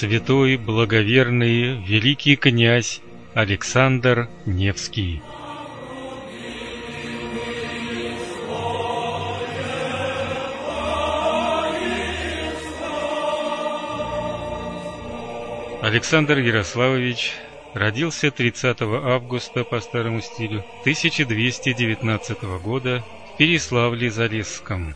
святой, благоверный, великий князь Александр Невский. Александр Ярославович родился 30 августа по старому стилю 1219 года в Переславле-Залесском.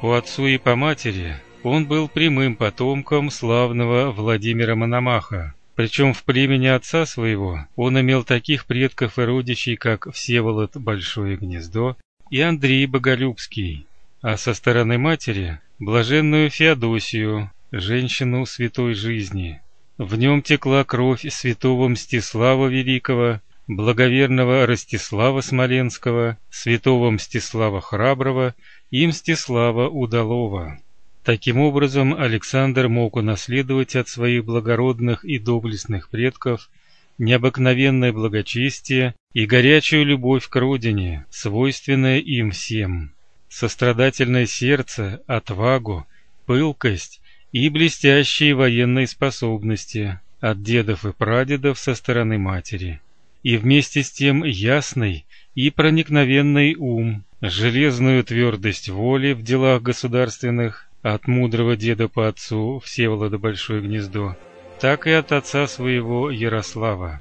По отцу и по матери он был прямым потомком славного Владимира Мономаха. Причем в племени отца своего он имел таких предков и родичей, как Всеволод Большое Гнездо и Андрей Боголюбский, а со стороны матери блаженную Феодосию, женщину святой жизни. В нем текла кровь святого Мстислава Великого, благоверного Ростислава Смоленского, святого Мстислава Храброго и Мстислава Удалова. Таким образом, Александр мог унаследовать от своих благородных и доблестных предков необыкновенное благочестие и горячую любовь к родине, свойственное им всем, сострадательное сердце, отвагу, пылкость и блестящие военные способности от дедов и прадедов со стороны матери, и вместе с тем ясный и проникновенный ум, железную твердость воли в делах государственных от мудрого деда по отцу Всеволода Большое Гнездо, так и от отца своего Ярослава.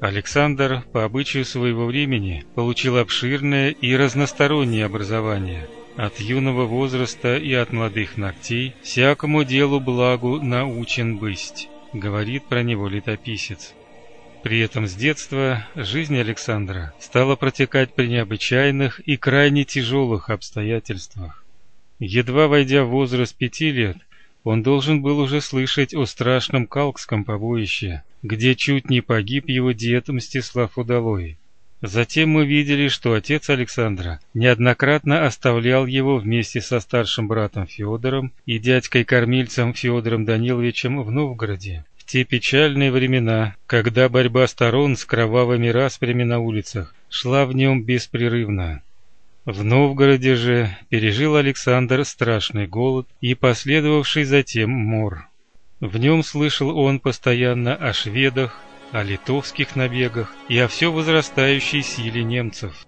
Александр по обычаю своего времени получил обширное и разностороннее образование. От юного возраста и от молодых ногтей всякому делу благу научен быть, говорит про него летописец. При этом с детства жизнь Александра стала протекать при необычайных и крайне тяжелых обстоятельствах. Едва войдя в возраст пяти лет, он должен был уже слышать о страшном Калкском побоище, где чуть не погиб его дед Мстислав Удалой. Затем мы видели, что отец Александра неоднократно оставлял его вместе со старшим братом Федором и дядькой-кормильцем Федором Даниловичем в Новгороде те печальные времена, когда борьба сторон с кровавыми распрями на улицах шла в нем беспрерывно. В Новгороде же пережил Александр страшный голод и последовавший затем мор. В нем слышал он постоянно о шведах, о литовских набегах и о все возрастающей силе немцев.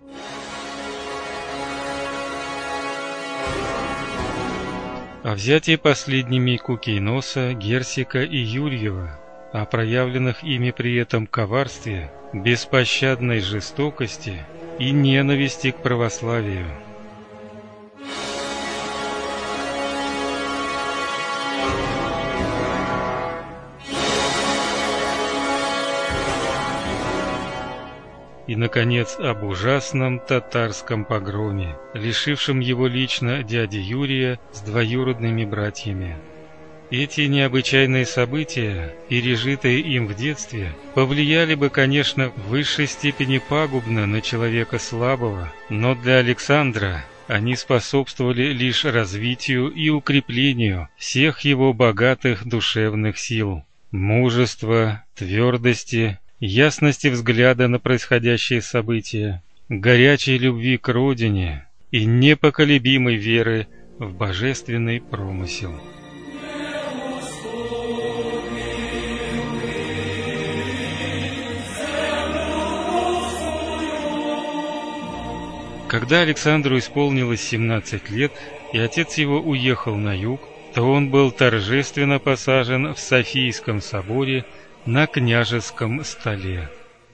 О взятии последними Кукейноса, Герсика и Юрьева, о проявленных ими при этом коварстве, беспощадной жестокости и ненависти к православию. И, наконец, об ужасном татарском погроме, лишившем его лично дяди Юрия с двоюродными братьями. Эти необычайные события, пережитые им в детстве, повлияли бы, конечно, в высшей степени пагубно на человека слабого, но для Александра они способствовали лишь развитию и укреплению всех его богатых душевных сил, мужества, твердости ясности взгляда на происходящие события, горячей любви к родине и непоколебимой веры в божественный промысел. Когда Александру исполнилось 17 лет, и отец его уехал на юг, то он был торжественно посажен в Софийском соборе на княжеском столе.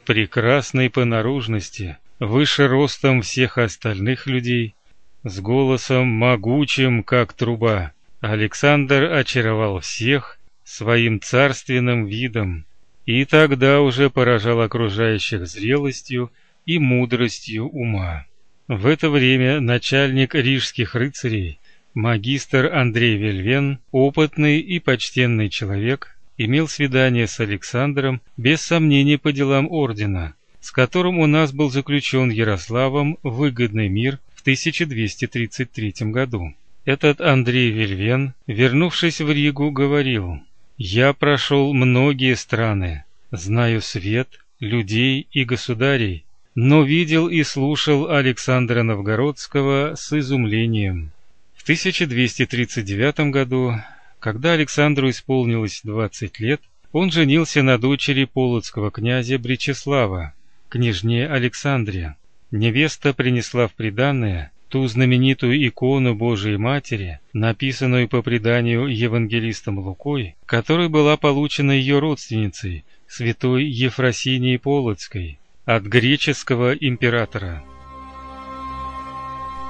Прекрасный по наружности, выше ростом всех остальных людей, с голосом могучим, как труба, Александр очаровал всех своим царственным видом и тогда уже поражал окружающих зрелостью и мудростью ума. В это время начальник рижских рыцарей, магистр Андрей Вельвен, опытный и почтенный человек, имел свидание с Александром без сомнений по делам ордена, с которым у нас был заключен Ярославом выгодный мир в 1233 году. Этот Андрей Вельвен, вернувшись в Ригу, говорил: "Я прошел многие страны, знаю свет, людей и государей, но видел и слушал Александра Новгородского с изумлением. В 1239 году, когда Александру исполнилось 20 лет, он женился на дочери полоцкого князя Бречеслава, княжне Александре. Невеста принесла в приданое ту знаменитую икону Божией Матери, написанную по преданию евангелистом Лукой, которая была получена ее родственницей, святой Ефросинией Полоцкой, от греческого императора.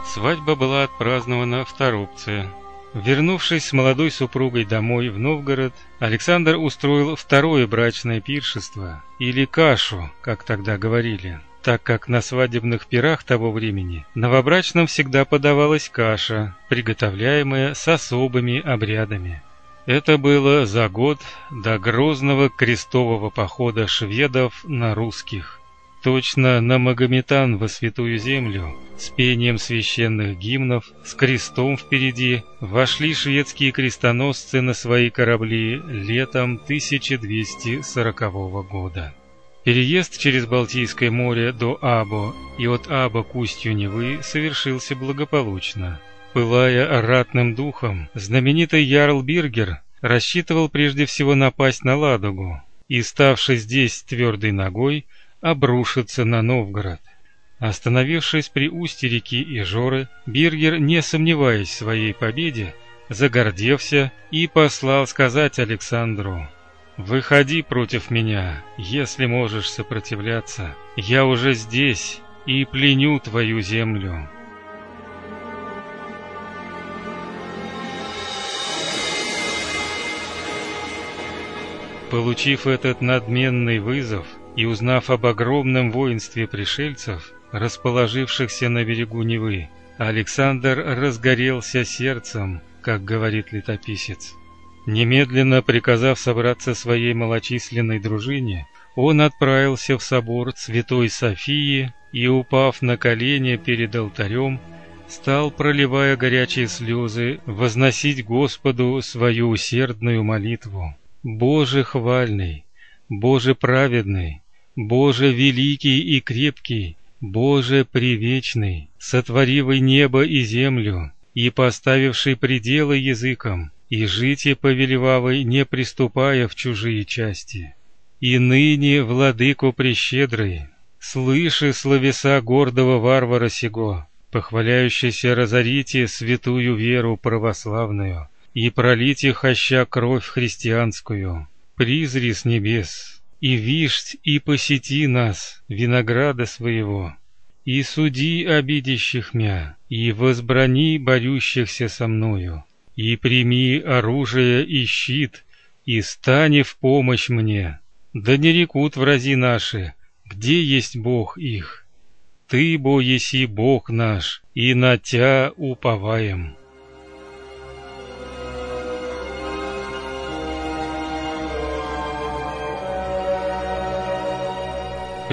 Свадьба была отпразднована в Торопце. Вернувшись с молодой супругой домой в Новгород, Александр устроил второе брачное пиршество, или кашу, как тогда говорили так как на свадебных пирах того времени новобрачным всегда подавалась каша, приготовляемая с особыми обрядами. Это было за год до грозного крестового похода шведов на русских. Точно на Магометан во святую землю с пением священных гимнов, с крестом впереди, вошли шведские крестоносцы на свои корабли летом 1240 года. Переезд через Балтийское море до Або и от Або к устью Невы совершился благополучно. Пылая ратным духом, знаменитый ярл Биргер рассчитывал прежде всего напасть на Ладогу и, ставший здесь твердой ногой, обрушиться на Новгород. Остановившись при устье реки Ижоры, Биргер, не сомневаясь в своей победе, загордевся и послал сказать Александру Выходи против меня, если можешь сопротивляться. Я уже здесь и пленю твою землю. Получив этот надменный вызов и узнав об огромном воинстве пришельцев, расположившихся на берегу Невы, Александр разгорелся сердцем, как говорит летописец. Немедленно приказав собраться своей малочисленной дружине, он отправился в собор Святой Софии и, упав на колени перед алтарем, стал, проливая горячие слезы, возносить Господу свою усердную молитву. Боже хвальный, Боже праведный, Боже великий и крепкий, Боже привечный, сотворивый небо и землю и поставивший пределы языкам, и жите повелевавой, не приступая в чужие части. И ныне, владыко прещедрый, слыши словеса гордого варвара сего, похваляющийся разорите святую веру православную и пролите хоща кровь христианскую, призри с небес, и вишь и посети нас, винограда своего, и суди обидящих мя, и возбрани борющихся со мною и прими оружие и щит, и стань в помощь мне. Да не рекут врази наши, где есть Бог их. Ты, бо еси Бог наш, и на Тя уповаем.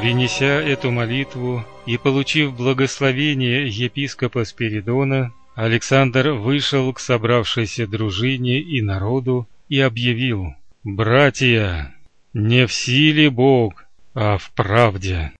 Принеся эту молитву и получив благословение епископа Спиридона, Александр вышел к собравшейся дружине и народу и объявил: "Братья, не в силе Бог, а в правде".